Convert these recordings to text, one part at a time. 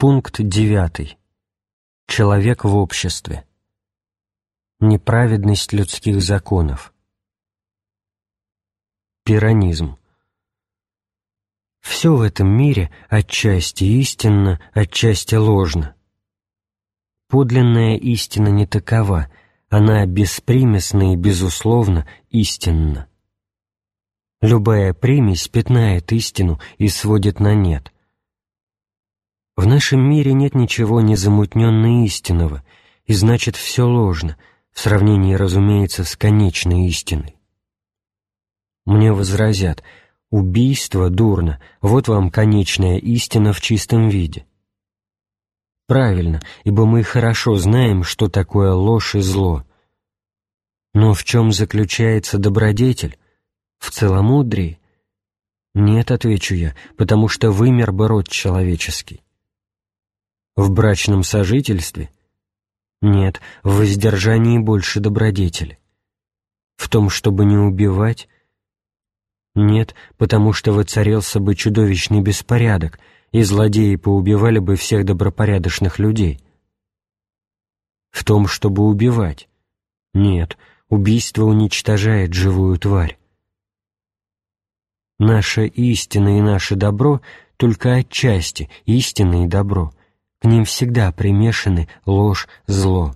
Пункт 9. Человек в обществе. Неправедность людских законов. Пиранизм. Все в этом мире отчасти истинно, отчасти ложно. Подлинная истина не такова, она беспримесна и, безусловно, истинна. Любая примесь пятнает истину и сводит на нет – в нашем мире нет ничего незамутненно истинного, и значит, все ложно, в сравнении, разумеется, с конечной истиной. Мне возразят, убийство дурно, вот вам конечная истина в чистом виде. Правильно, ибо мы хорошо знаем, что такое ложь и зло. Но в чем заключается добродетель? В целомудрии? Нет, отвечу я, потому что вымер бы род человеческий. В брачном сожительстве? Нет, в воздержании больше добродетели. В том, чтобы не убивать? Нет, потому что воцарился бы чудовищный беспорядок, и злодеи поубивали бы всех добропорядочных людей. В том, чтобы убивать? Нет, убийство уничтожает живую тварь. Наша истина и наше добро только отчасти истина и добро — к ним всегда примешаны ложь, зло.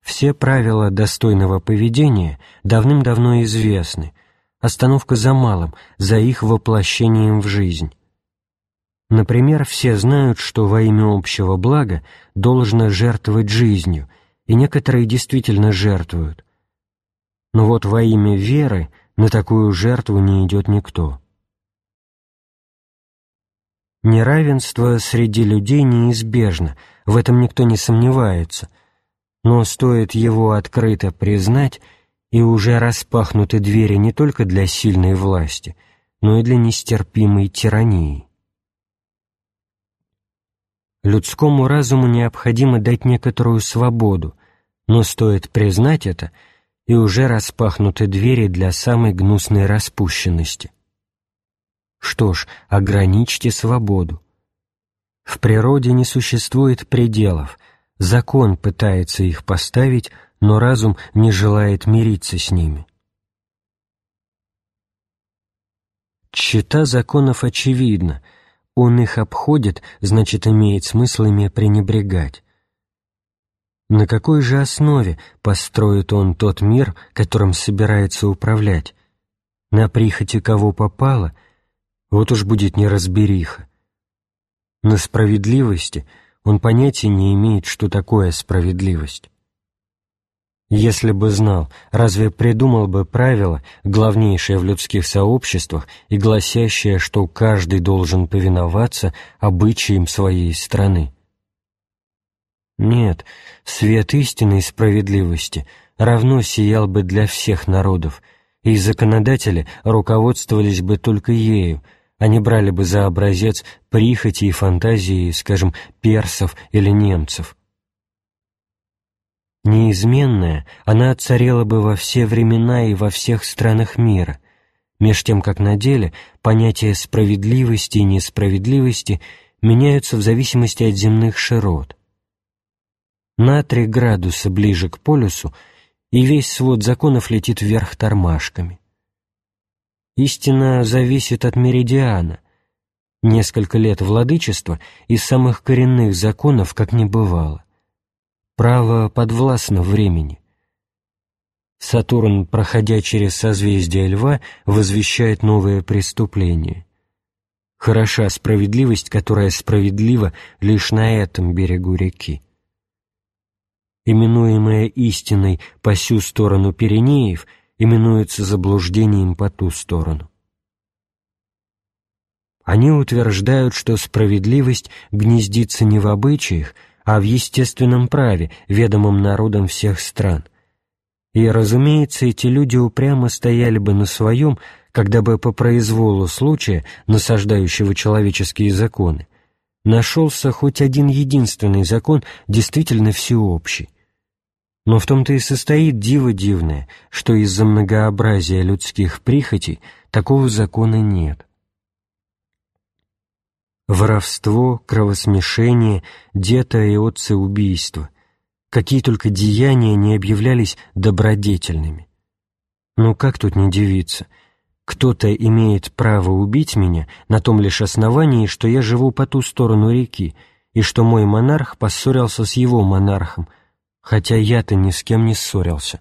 Все правила достойного поведения давным-давно известны, остановка за малым, за их воплощением в жизнь. Например, все знают, что во имя общего блага должно жертвовать жизнью, и некоторые действительно жертвуют. Но вот во имя веры на такую жертву не идет никто. Неравенство среди людей неизбежно, в этом никто не сомневается, но стоит его открыто признать, и уже распахнуты двери не только для сильной власти, но и для нестерпимой тирании. Людскому разуму необходимо дать некоторую свободу, но стоит признать это, и уже распахнуты двери для самой гнусной распущенности. Что ж, ограничьте свободу. В природе не существует пределов, закон пытается их поставить, но разум не желает мириться с ними. Чита законов очевидна, он их обходит, значит, имеет смысл ими пренебрегать. На какой же основе построит он тот мир, которым собирается управлять? На прихоти кого попало — вот уж будет неразбериха. На справедливости он понятия не имеет, что такое справедливость. Если бы знал, разве придумал бы правило, главнейшее в людских сообществах и гласящее, что каждый должен повиноваться обычаям своей страны? Нет, свет истинной справедливости равно сиял бы для всех народов, и законодатели руководствовались бы только ею, они брали бы за образец прихоти и фантазии, скажем, персов или немцев. Неизменная, она царела бы во все времена и во всех странах мира, меж тем как на деле понятия справедливости и несправедливости меняются в зависимости от земных широт. На три градуса ближе к полюсу, и весь свод законов летит вверх тормашками. Истина зависит от меридиана. Несколько лет владычества из самых коренных законов как не бывало. Право подвластно времени. Сатурн, проходя через созвездие Льва, возвещает новое преступление. Хороша справедливость, которая справедлива лишь на этом берегу реки. Именуемая истиной по сю сторону Пиренеев — именуется заблуждением по ту сторону. Они утверждают, что справедливость гнездится не в обычаях, а в естественном праве, ведомом народам всех стран. И, разумеется, эти люди упрямо стояли бы на своем, когда бы по произволу случая, насаждающего человеческие законы, нашелся хоть один единственный закон, действительно всеобщий, но в том-то и состоит диво дивное, что из-за многообразия людских прихотей такого закона нет. Воровство, кровосмешение, дето и отцеубийство. Какие только деяния не объявлялись добродетельными. Ну как тут не дивиться? Кто-то имеет право убить меня на том лишь основании, что я живу по ту сторону реки, и что мой монарх поссорился с его монархом, хотя я-то ни с кем не ссорился.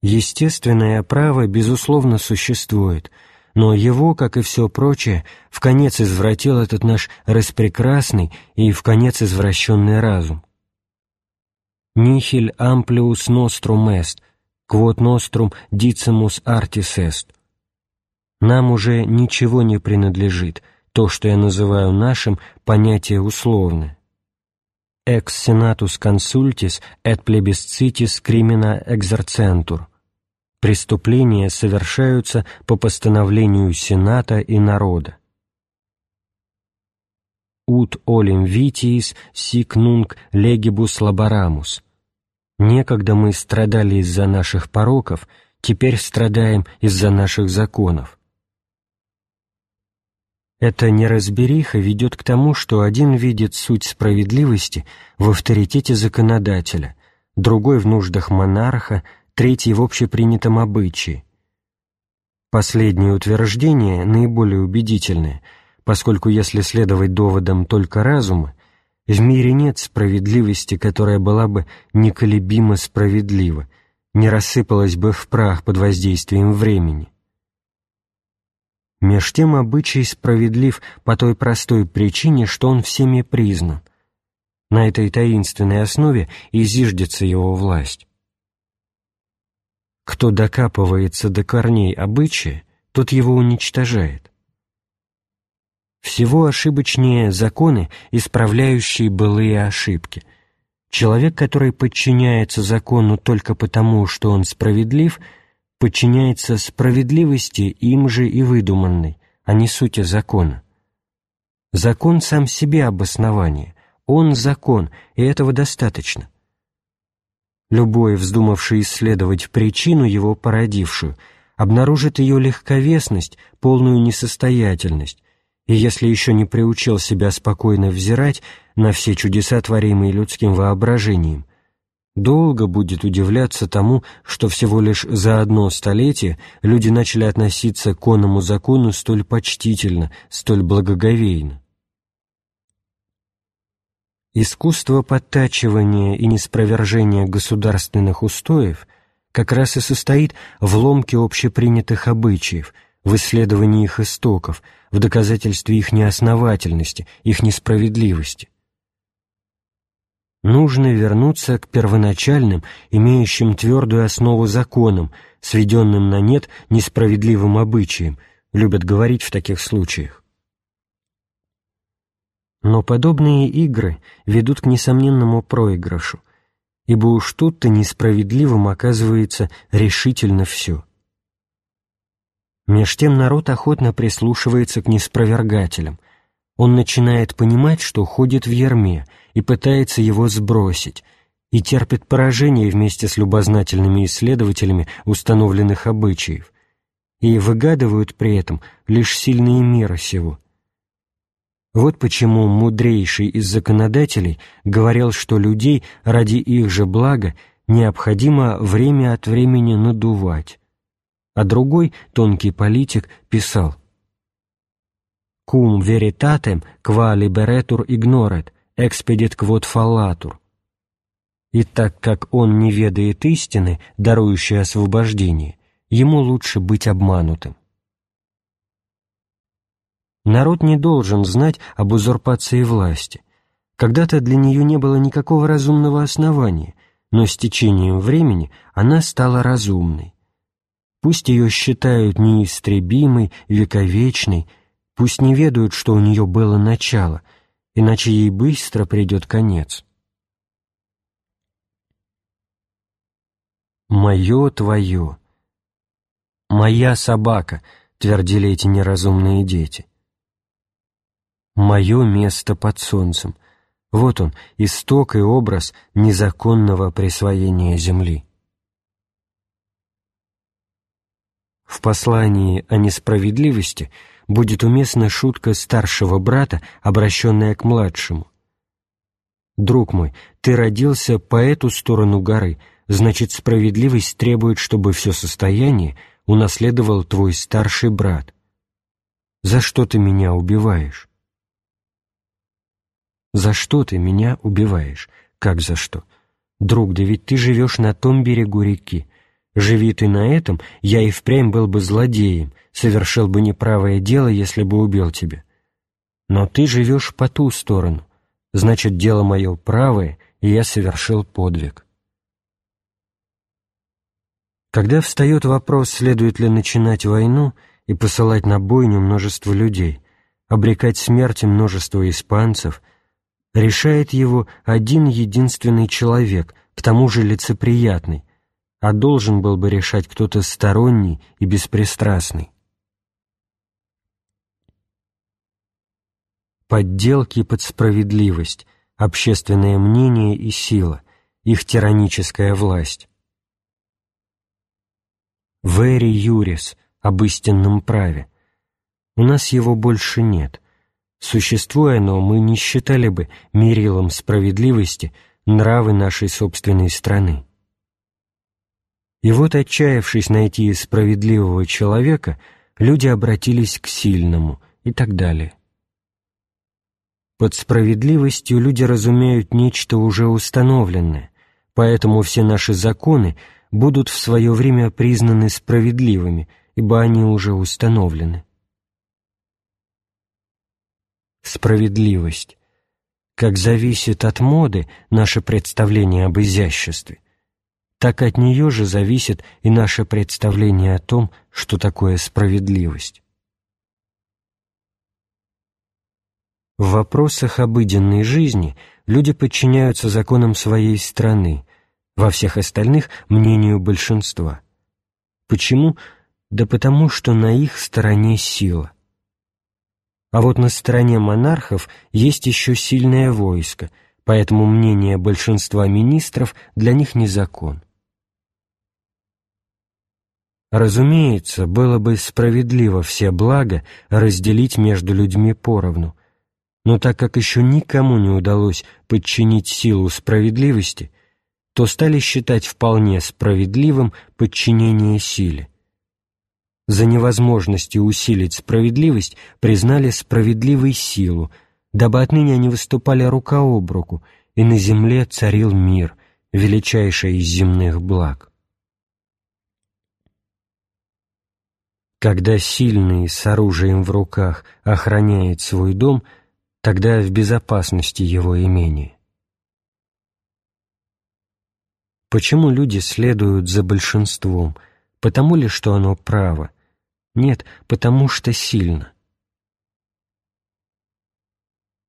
Естественное право, безусловно, существует, но его, как и все прочее, в конец извратил этот наш распрекрасный и в конец извращенный разум. «Нихиль амплиус нострум эст, quod nostrum dicemus artis est». Нам уже ничего не принадлежит, то, что я называю нашим, понятие условное. «Ex senatus consultis et plebiscitis crimina exercentur» преступления совершаются по постановлению Сената и народа. «Ut olim vitiis sic nunc legibus laboramus» Некогда мы страдали из-за наших пороков, теперь страдаем из-за наших законов. Эта неразбериха ведет к тому, что один видит суть справедливости в авторитете законодателя, другой в нуждах монарха, третий в общепринятом обычае. Последнее утверждение наиболее убедительное, поскольку если следовать доводам только разума, в мире нет справедливости, которая была бы неколебимо справедлива, не рассыпалась бы в прах под воздействием времени. Меж тем обычай справедлив по той простой причине, что он всеми признан. На этой таинственной основе и зиждется его власть. Кто докапывается до корней обычая, тот его уничтожает. Всего ошибочнее законы, исправляющие былые ошибки. Человек, который подчиняется закону только потому, что он справедлив, подчиняется справедливости им же и выдуманной, а не сути закона. Закон сам себе обоснование, он закон, и этого достаточно. Любой, вздумавший исследовать причину его породившую, обнаружит ее легковесность, полную несостоятельность, и если еще не приучил себя спокойно взирать на все чудеса, творимые людским воображением, долго будет удивляться тому, что всего лишь за одно столетие люди начали относиться к онному закону столь почтительно, столь благоговейно. Искусство подтачивания и неспровержения государственных устоев как раз и состоит в ломке общепринятых обычаев, в исследовании их истоков, в доказательстве их неосновательности, их несправедливости. Нужно вернуться к первоначальным, имеющим твердую основу законам, сведенным на нет несправедливым обычаям, любят говорить в таких случаях. Но подобные игры ведут к несомненному проигрышу, ибо уж тут-то несправедливым оказывается решительно все. Меж тем народ охотно прислушивается к неспровергателям. Он начинает понимать, что ходит в ярме, и пытается его сбросить, и терпит поражение вместе с любознательными исследователями установленных обычаев, и выгадывают при этом лишь сильные меры сего – вот почему мудрейший из законодателей говорил, что людей ради их же блага необходимо время от времени надувать. А другой, тонкий политик, писал «Cum veritatem qua liberetur ignoret, expedit quod fallatur». И так как он не ведает истины, дарующей освобождение, ему лучше быть обманутым. Народ не должен знать об узурпации власти. Когда-то для нее не было никакого разумного основания, но с течением времени она стала разумной. Пусть ее считают неистребимой, вековечной, пусть не ведают, что у нее было начало, иначе ей быстро придет конец. «Мое твое», «Моя собака», — твердили эти неразумные дети. «Мое место под солнцем». Вот он, исток и образ незаконного присвоения земли. В послании о несправедливости будет уместна шутка старшего брата, обращенная к младшему. «Друг мой, ты родился по эту сторону горы, значит, справедливость требует, чтобы все состояние унаследовал твой старший брат. За что ты меня убиваешь?» «За что ты меня убиваешь? Как за что? Друг, да ведь ты живешь на том берегу реки. Живи ты на этом, я и впрямь был бы злодеем, совершил бы неправое дело, если бы убил тебя. Но ты живешь по ту сторону, значит, дело мое правое, и я совершил подвиг. Когда встает вопрос, следует ли начинать войну и посылать на бойню множество людей, обрекать смерти множество испанцев, решает его один единственный человек, к тому же лицеприятный, а должен был бы решать кто-то сторонний и беспристрастный. Подделки под справедливость, общественное мнение и сила, их тираническая власть. Вери юрис, об истинном праве. У нас его больше нет. Существуя оно, мы не считали бы мерилом справедливости нравы нашей собственной страны. И вот, отчаявшись найти справедливого человека, люди обратились к сильному и так далее. Под справедливостью люди разумеют нечто уже установленное, поэтому все наши законы будут в свое время признаны справедливыми, ибо они уже установлены. Справедливость. Как зависит от моды наше представление об изяществе, так от нее же зависит и наше представление о том, что такое справедливость. В вопросах обыденной жизни люди подчиняются законам своей страны, во всех остальных – мнению большинства. Почему? Да потому, что на их стороне сила. А вот на стороне монархов есть еще сильное войско, поэтому мнение большинства министров для них не закон. Разумеется, было бы справедливо все блага разделить между людьми поровну – но так как еще никому не удалось подчинить силу справедливости, то стали считать вполне справедливым подчинение силе. За невозможностью усилить справедливость признали справедливой силу, дабы отныне они выступали рука об руку, и на земле царил мир, величайший из земных благ. Когда сильный с оружием в руках охраняет свой дом – тогда в безопасности его имения. Почему люди следуют за большинством? Потому ли, что оно право? Нет, потому что сильно.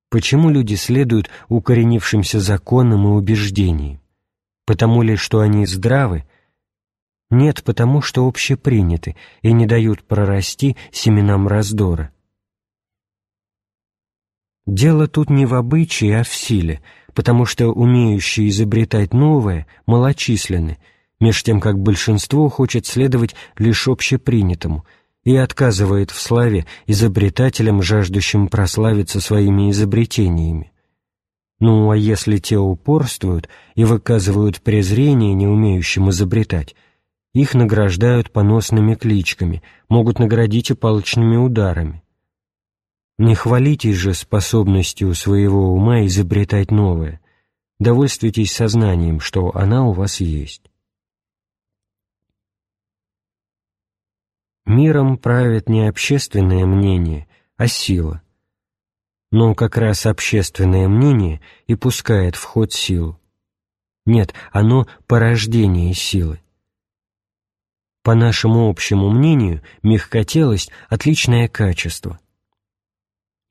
Почему люди следуют укоренившимся законам и убеждениям? Потому ли, что они здравы? Нет, потому что общеприняты и не дают прорасти семенам раздора. Дело тут не в обычае, а в силе, потому что умеющие изобретать новое малочисленны, меж тем как большинство хочет следовать лишь общепринятому и отказывает в славе изобретателям, жаждущим прославиться своими изобретениями. Ну, а если те упорствуют и выказывают презрение не умеющим изобретать, их награждают поносными кличками, могут наградить и палочными ударами. Не хвалитесь же способностью своего ума изобретать новое. Довольствуйтесь сознанием, что она у вас есть. Миром правит не общественное мнение, а сила. Но как раз общественное мнение и пускает в ход силу. Нет, оно порождение силы. По нашему общему мнению, мягкотелость – отличное качество.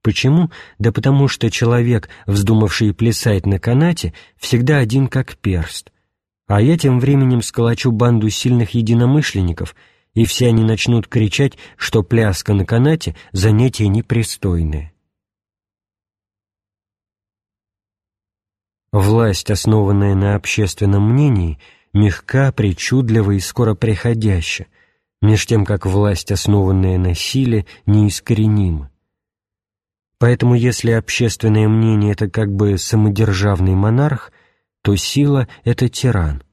Почему? Да потому что человек, вздумавший плясать на канате, всегда один как перст. А я тем временем сколочу банду сильных единомышленников, и все они начнут кричать, что пляска на канате — занятие непристойное. Власть, основанная на общественном мнении, мягка, причудлива и скоро приходяща, меж тем как власть, основанная на силе, неискоренима. Поэтому если общественное мнение — это как бы самодержавный монарх, то сила — это тиран.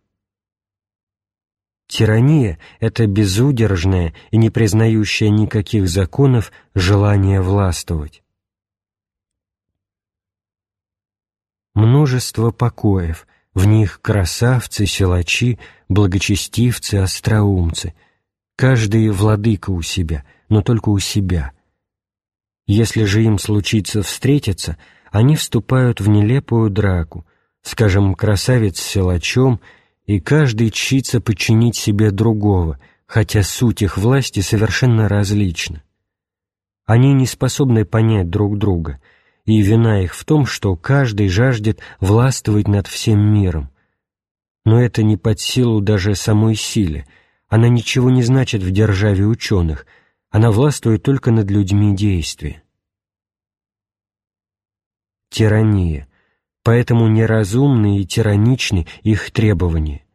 Тирания — это безудержное и не признающее никаких законов желание властвовать. Множество покоев, в них красавцы, силачи, благочестивцы, остроумцы — Каждый владыка у себя, но только у себя. Если же им случится встретиться, они вступают в нелепую драку, скажем, красавец с силачом, и каждый чится подчинить себе другого, хотя суть их власти совершенно различна. Они не способны понять друг друга, и вина их в том, что каждый жаждет властвовать над всем миром. Но это не под силу даже самой силе — она ничего не значит в державе ученых, она властвует только над людьми действия. Тирания. Поэтому неразумны и тираничны их требования.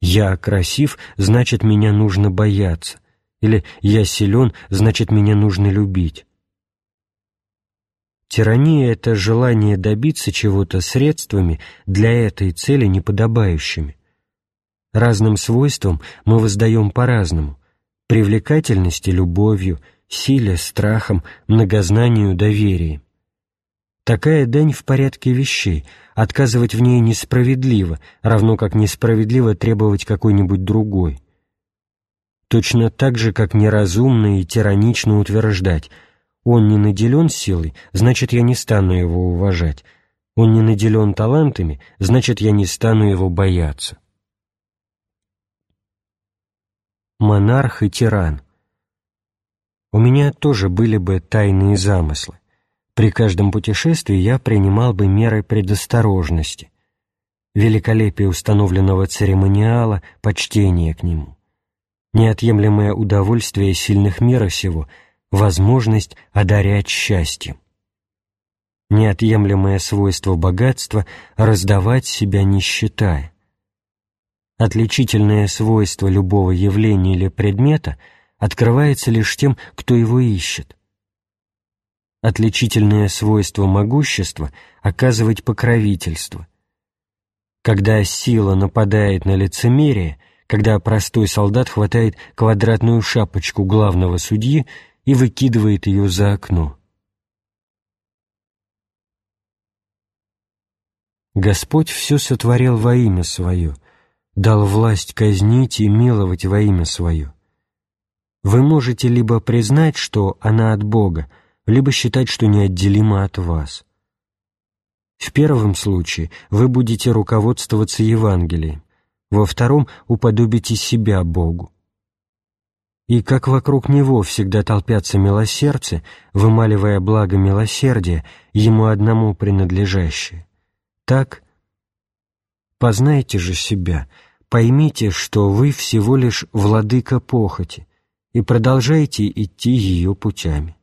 «Я красив, значит, меня нужно бояться», или «я силен, значит, меня нужно любить». Тирания — это желание добиться чего-то средствами для этой цели неподобающими. Разным свойствам мы воздаем по-разному. Привлекательности — любовью, силе — страхом, многознанию — доверием. Такая дань в порядке вещей, отказывать в ней несправедливо, равно как несправедливо требовать какой-нибудь другой. Точно так же, как неразумно и тиранично утверждать «он не наделен силой, значит, я не стану его уважать», «он не наделен талантами, значит, я не стану его бояться». Монарх и тиран. У меня тоже были бы тайные замыслы. При каждом путешествии я принимал бы меры предосторожности. Великолепие установленного церемониала, почтение к нему. Неотъемлемое удовольствие сильных мира сего, возможность одарять счастьем. Неотъемлемое свойство богатства — раздавать себя не считая Отличительное свойство любого явления или предмета открывается лишь тем, кто его ищет. Отличительное свойство могущества — оказывать покровительство. Когда сила нападает на лицемерие, когда простой солдат хватает квадратную шапочку главного судьи и выкидывает ее за окно. Господь все сотворил во имя Свое — дал власть казнить и миловать во имя Свое. Вы можете либо признать, что она от Бога, либо считать, что неотделима от вас. В первом случае вы будете руководствоваться Евангелием, во втором уподобите себя Богу. И как вокруг Него всегда толпятся милосердцы, вымаливая благо милосердия, Ему одному принадлежащее, так познайте же себя — поймите, что вы всего лишь владыка похоти и продолжайте идти ее путями.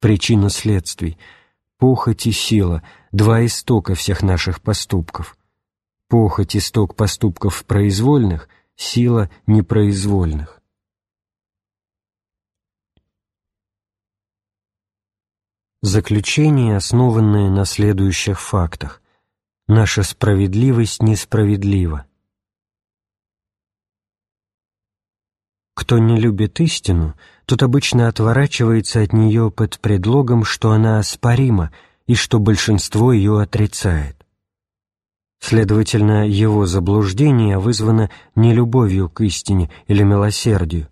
Причина следствий — похоть и сила — два истока всех наших поступков. Похоть — исток поступков произвольных, сила — непроизвольных. Заключение, основанное на следующих фактах наша справедливость несправедлива. Кто не любит истину, тот обычно отворачивается от нее под предлогом, что она оспорима и что большинство ее отрицает. Следовательно, его заблуждение вызвано не любовью к истине или милосердию,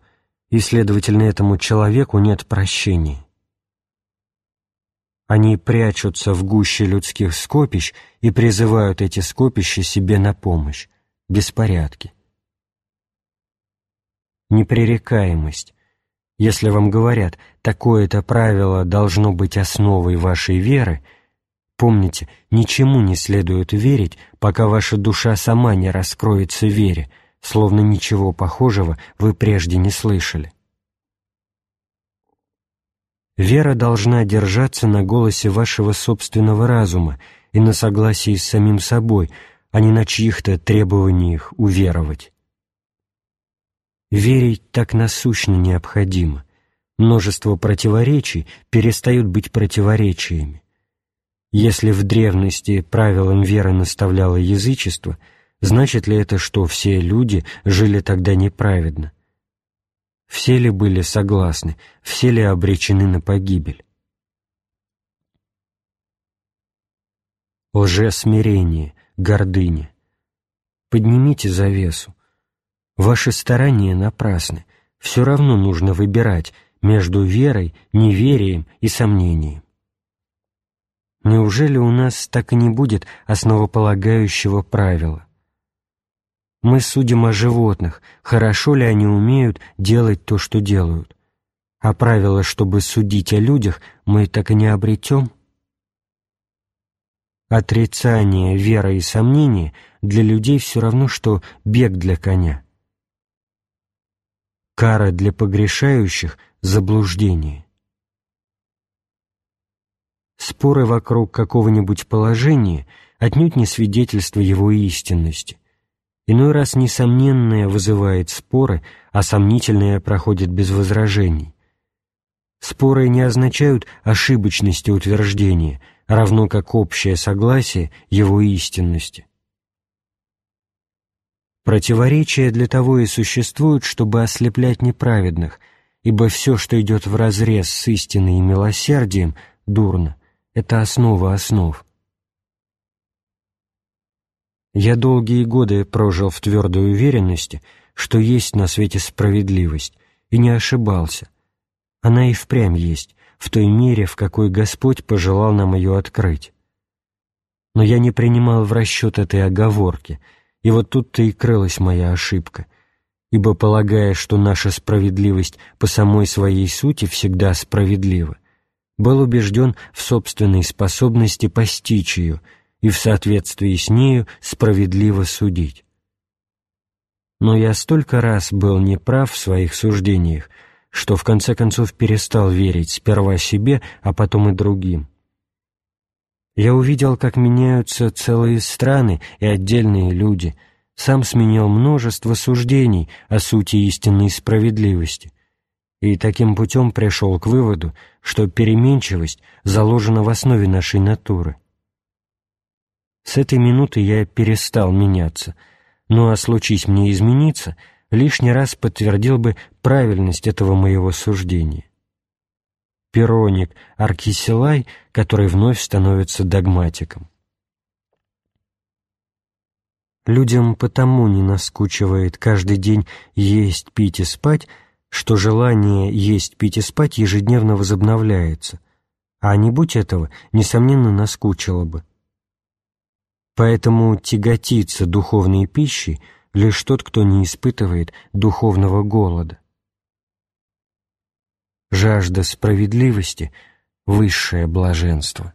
и, следовательно, этому человеку нет прощения. Они прячутся в гуще людских скопищ и призывают эти скопища себе на помощь. Беспорядки. Непререкаемость. Если вам говорят, такое-то правило должно быть основой вашей веры, помните, ничему не следует верить, пока ваша душа сама не раскроется вере, словно ничего похожего вы прежде не слышали. Вера должна держаться на голосе вашего собственного разума и на согласии с самим собой, а не на чьих-то требованиях уверовать. Верить так насущно необходимо. Множество противоречий перестают быть противоречиями. Если в древности правилам веры наставляло язычество, значит ли это, что все люди жили тогда неправедно? Все ли были согласны, все ли обречены на погибель? Лжесмирение, гордыня. Поднимите завесу. Ваши старания напрасны. Все равно нужно выбирать между верой, неверием и сомнением. Неужели у нас так и не будет основополагающего правила? Мы судим о животных, хорошо ли они умеют делать то, что делают. А правило, чтобы судить о людях, мы так и не обретем. Отрицание, вера и сомнение для людей все равно, что бег для коня. Кара для погрешающих — заблуждение. Споры вокруг какого-нибудь положения отнюдь не свидетельство его истинности. Иной раз несомненное вызывает споры, а сомнительное проходит без возражений. Споры не означают ошибочности утверждения, равно как общее согласие его истинности. Противоречия для того и существуют, чтобы ослеплять неправедных, ибо все, что идет вразрез с истиной и милосердием, дурно. Это основа основ. Я долгие годы прожил в твердой уверенности, что есть на свете справедливость, и не ошибался. Она и впрямь есть, в той мере, в какой Господь пожелал нам ее открыть. Но я не принимал в расчет этой оговорки, и вот тут-то и крылась моя ошибка, ибо, полагая, что наша справедливость по самой своей сути всегда справедлива, был убежден в собственной способности постичь ее и в соответствии с нею справедливо судить. Но я столько раз был неправ в своих суждениях, что в конце концов перестал верить сперва себе, а потом и другим. Я увидел, как меняются целые страны и отдельные люди, сам сменил множество суждений о сути истинной справедливости, и таким путем пришел к выводу, что переменчивость заложена в основе нашей натуры. С этой минуты я перестал меняться, ну а случись мне измениться, лишний раз подтвердил бы правильность этого моего суждения. Пероник Аркисилай, который вновь становится догматиком. Людям потому не наскучивает каждый день есть, пить и спать, что желание есть, пить и спать ежедневно возобновляется, а не будь этого, несомненно, наскучило бы. Поэтому тяготится духовной пищей лишь тот, кто не испытывает духовного голода. Жажда справедливости — высшее блаженство.